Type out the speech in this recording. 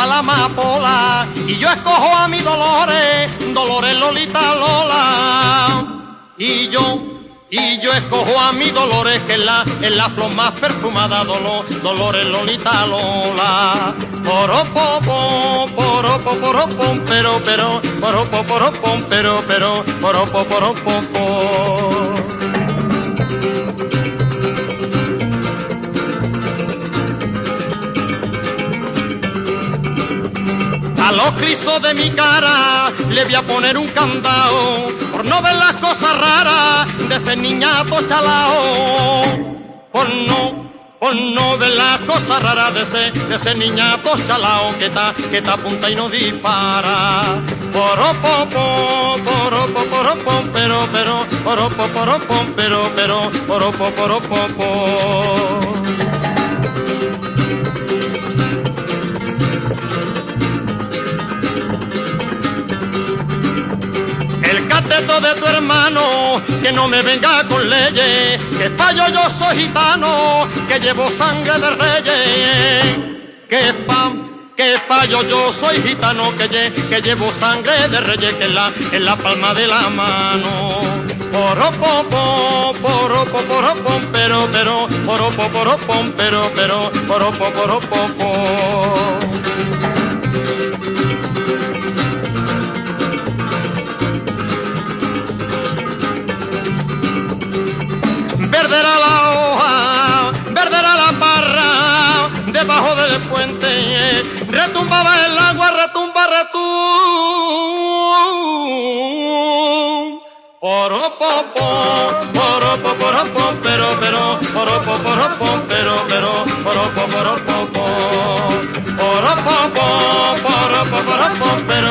a la amapola y yo escojo a mi Dolores, Dolores Lolita Lola. Y yo, y yo escojo a mi Dolores que es la, es la flor más perfumada, Dolor, Dolores Lolita Lola. Poropo, poropo, poropom, pero, pero, poropo, poropom, pero, pero, poropo, poropom, A los clisos de mi cara le voy a poner un candado por no ver las cosas raras de ese niñato chalao. Por no, por no ver las cosas raras de ese, de ese niñato chalao que está, que está apunta y no dispara. Poropopo, poropo, poropom, pero, pero, poropo, poropom, pero, pero, poropo, poropopo. Hermano, que no me venga con leyes, que payo yo soy gitano, que llevo sangre de reyes, que pam, que payo yo soy gitano, que, lle- que llevo sangre de reyes, que en la, en la palma de la mano. Poropopo, poropo, poropom, pero, pero, poropo, poropom, pero, pero, poropo, poropopo. Verde retumbaba el agua, retumba, retum. Poropopo, poropo, poropo, pero, pero, poropo, poropo, pero, pero, poropo. Poropopo, poropo, poropo, pero, pero,